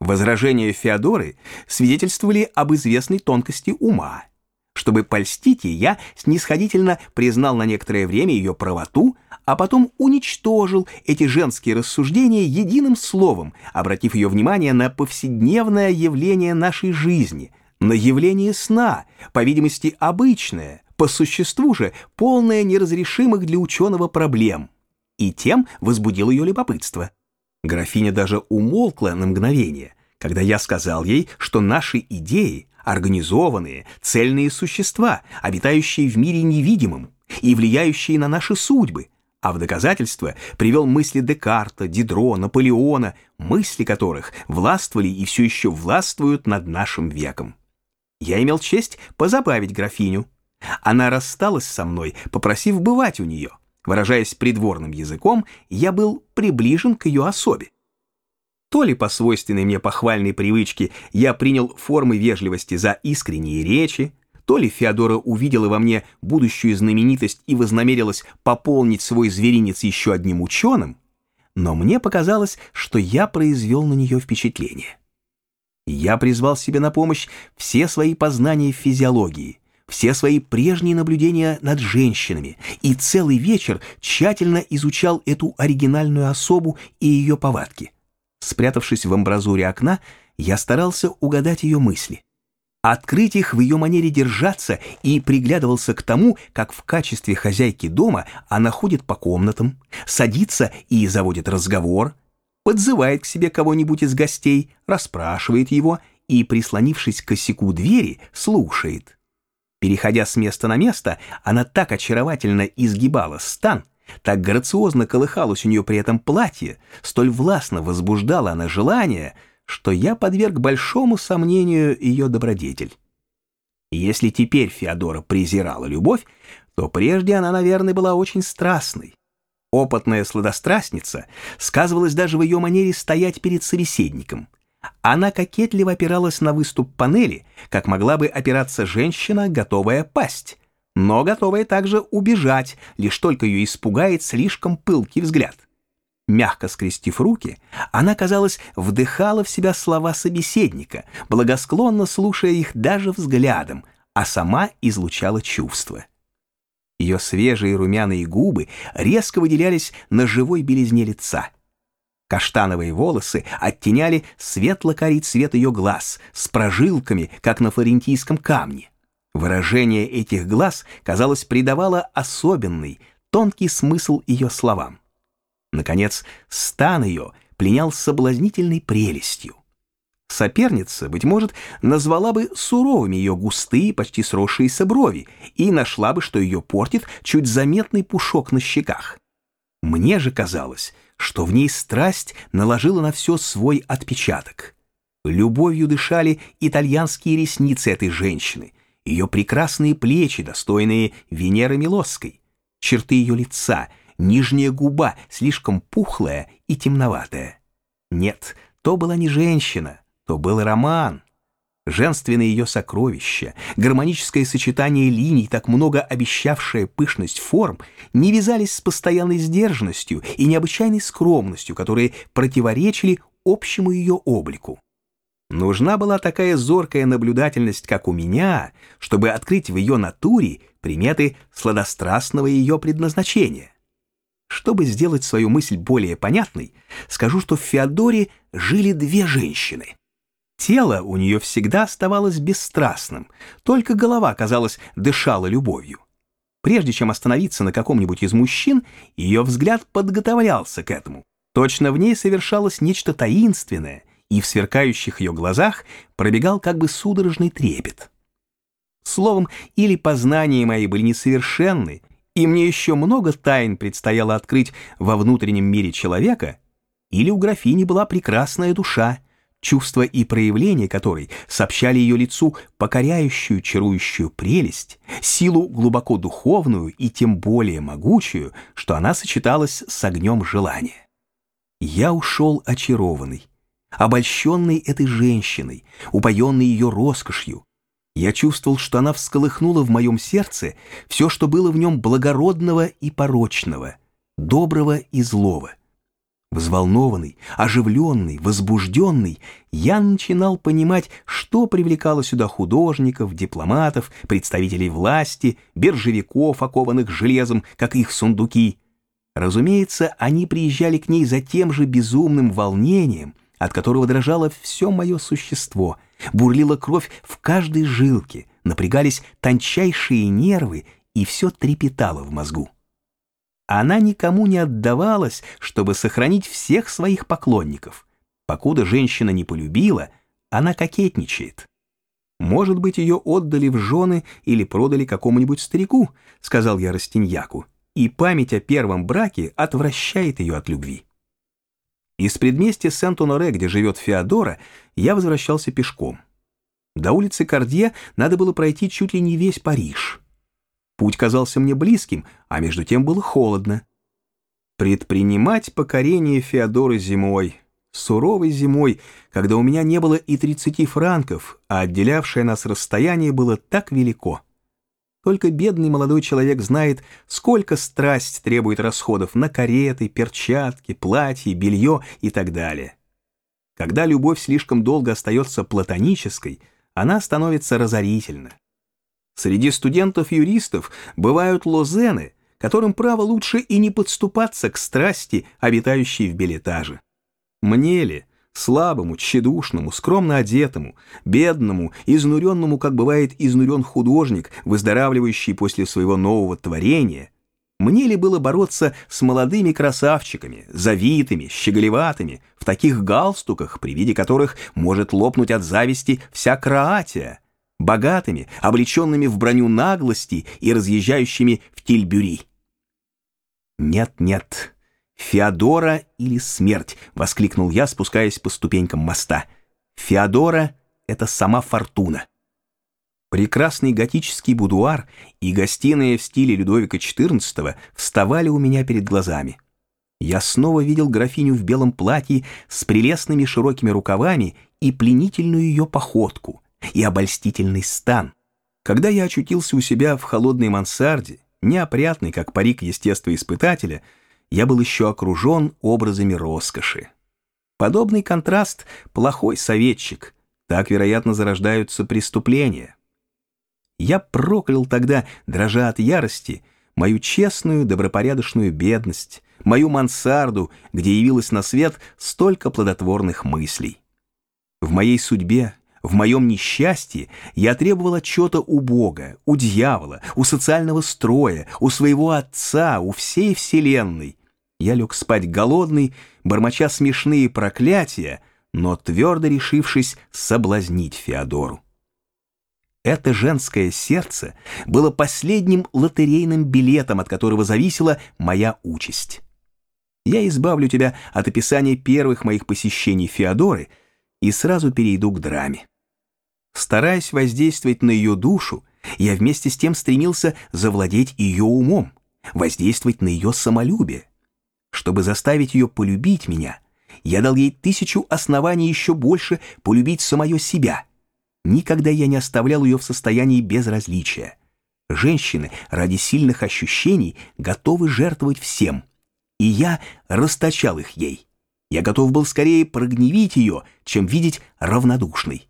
Возражения Феодоры свидетельствовали об известной тонкости ума. Чтобы польстить ей, я снисходительно признал на некоторое время ее правоту, а потом уничтожил эти женские рассуждения единым словом, обратив ее внимание на повседневное явление нашей жизни, на явление сна, по видимости, обычное, по существу же полное неразрешимых для ученого проблем, и тем возбудил ее любопытство. Графиня даже умолкла на мгновение, когда я сказал ей, что наши идеи — организованные, цельные существа, обитающие в мире невидимом и влияющие на наши судьбы, а в доказательство привел мысли Декарта, Дидро, Наполеона, мысли которых властвовали и все еще властвуют над нашим веком. Я имел честь позабавить графиню. Она рассталась со мной, попросив бывать у нее. Выражаясь придворным языком, я был приближен к ее особе. То ли по свойственной мне похвальной привычке я принял формы вежливости за искренние речи, то ли Феодора увидела во мне будущую знаменитость и вознамерилась пополнить свой зверинец еще одним ученым, но мне показалось, что я произвел на нее впечатление. Я призвал себе на помощь все свои познания в физиологии, все свои прежние наблюдения над женщинами и целый вечер тщательно изучал эту оригинальную особу и ее повадки. Спрятавшись в амбразуре окна, я старался угадать ее мысли. Открыть их в ее манере держаться и приглядывался к тому, как в качестве хозяйки дома она ходит по комнатам, садится и заводит разговор, подзывает к себе кого-нибудь из гостей, расспрашивает его и, прислонившись к косяку двери, слушает. Переходя с места на место, она так очаровательно изгибала стан, так грациозно колыхалось у нее при этом платье, столь властно возбуждала она желание, что я подверг большому сомнению ее добродетель. если теперь Феодора презирала любовь, то прежде она, наверное, была очень страстной. Опытная сладострастница сказывалась даже в ее манере стоять перед собеседником. Она кокетливо опиралась на выступ панели, как могла бы опираться женщина, готовая пасть но готовая также убежать, лишь только ее испугает слишком пылкий взгляд. Мягко скрестив руки, она, казалось, вдыхала в себя слова собеседника, благосклонно слушая их даже взглядом, а сама излучала чувства. Ее свежие румяные губы резко выделялись на живой белизне лица. Каштановые волосы оттеняли светло-карий цвет ее глаз с прожилками, как на флорентийском камне. Выражение этих глаз, казалось, придавало особенный, тонкий смысл ее словам. Наконец, стан ее пленял соблазнительной прелестью. Соперница, быть может, назвала бы суровыми ее густые, почти сросшиеся брови и нашла бы, что ее портит чуть заметный пушок на щеках. Мне же казалось, что в ней страсть наложила на все свой отпечаток. Любовью дышали итальянские ресницы этой женщины — ее прекрасные плечи, достойные Венеры Милосской, черты ее лица, нижняя губа, слишком пухлая и темноватая. Нет, то была не женщина, то был роман. Женственное ее сокровище, гармоническое сочетание линий, так много обещавшая пышность форм, не вязались с постоянной сдержанностью и необычайной скромностью, которые противоречили общему ее облику. Нужна была такая зоркая наблюдательность, как у меня, чтобы открыть в ее натуре приметы сладострастного ее предназначения. Чтобы сделать свою мысль более понятной, скажу, что в Феодоре жили две женщины. Тело у нее всегда оставалось бесстрастным, только голова, казалось, дышала любовью. Прежде чем остановиться на каком-нибудь из мужчин, ее взгляд подготовлялся к этому. Точно в ней совершалось нечто таинственное, и в сверкающих ее глазах пробегал как бы судорожный трепет. Словом, или познания мои были несовершенны, и мне еще много тайн предстояло открыть во внутреннем мире человека, или у графини была прекрасная душа, чувства и проявления которой сообщали ее лицу покоряющую, чарующую прелесть, силу глубоко духовную и тем более могучую, что она сочеталась с огнем желания. Я ушел очарованный, обольщенный этой женщиной, упоенный ее роскошью. Я чувствовал, что она всколыхнула в моем сердце все, что было в нем благородного и порочного, доброго и злого. Взволнованный, оживленный, возбужденный, я начинал понимать, что привлекало сюда художников, дипломатов, представителей власти, биржевиков, окованных железом, как их сундуки. Разумеется, они приезжали к ней за тем же безумным волнением, от которого дрожало все мое существо, бурлила кровь в каждой жилке, напрягались тончайшие нервы, и все трепетало в мозгу. Она никому не отдавалась, чтобы сохранить всех своих поклонников. Покуда женщина не полюбила, она кокетничает. «Может быть, ее отдали в жены или продали какому-нибудь старику», — сказал я Растиньяку, и память о первом браке отвращает ее от любви. Из предместья Сент-Оноре, где живет Феодора, я возвращался пешком. До улицы Кардье надо было пройти чуть ли не весь Париж. Путь казался мне близким, а между тем было холодно. Предпринимать покорение Феодоры зимой, суровой зимой, когда у меня не было и тридцати франков, а отделявшее нас расстояние было так велико. Только бедный молодой человек знает, сколько страсть требует расходов на кареты, перчатки, платье, белье и так далее. Когда любовь слишком долго остается платонической, она становится разорительна. Среди студентов-юристов бывают лозены, которым право лучше и не подступаться к страсти, обитающей в билетаже. Мне ли, слабому, тщедушному, скромно одетому, бедному, изнуренному, как бывает изнурен художник, выздоравливающий после своего нового творения, мне ли было бороться с молодыми красавчиками, завитыми, щеголеватыми, в таких галстуках, при виде которых может лопнуть от зависти вся Кроатия, богатыми, облеченными в броню наглости и разъезжающими в Тильбюри. «Нет-нет, Феодора или смерть!» — воскликнул я, спускаясь по ступенькам моста. «Феодора — это сама фортуна». Прекрасный готический будуар и гостиная в стиле Людовика XIV вставали у меня перед глазами. Я снова видел графиню в белом платье с прелестными широкими рукавами и пленительную ее походку — и обольстительный стан. Когда я очутился у себя в холодной мансарде, неопрятный, как парик естествоиспытателя, я был еще окружен образами роскоши. Подобный контраст — плохой советчик. Так, вероятно, зарождаются преступления. Я проклял тогда, дрожа от ярости, мою честную, добропорядочную бедность, мою мансарду, где явилось на свет столько плодотворных мыслей. В моей судьбе в моем несчастье я требовал отчета у Бога, у дьявола, у социального строя, у своего отца, у всей вселенной. Я лег спать голодный, бормоча смешные проклятия, но твердо решившись соблазнить Феодору. Это женское сердце было последним лотерейным билетом, от которого зависела моя участь. Я избавлю тебя от описания первых моих посещений Феодоры и сразу перейду к драме. Стараясь воздействовать на ее душу, я вместе с тем стремился завладеть ее умом, воздействовать на ее самолюбие. Чтобы заставить ее полюбить меня, я дал ей тысячу оснований еще больше полюбить самое себя. Никогда я не оставлял ее в состоянии безразличия. Женщины ради сильных ощущений готовы жертвовать всем, и я расточал их ей. Я готов был скорее прогневить ее, чем видеть равнодушной.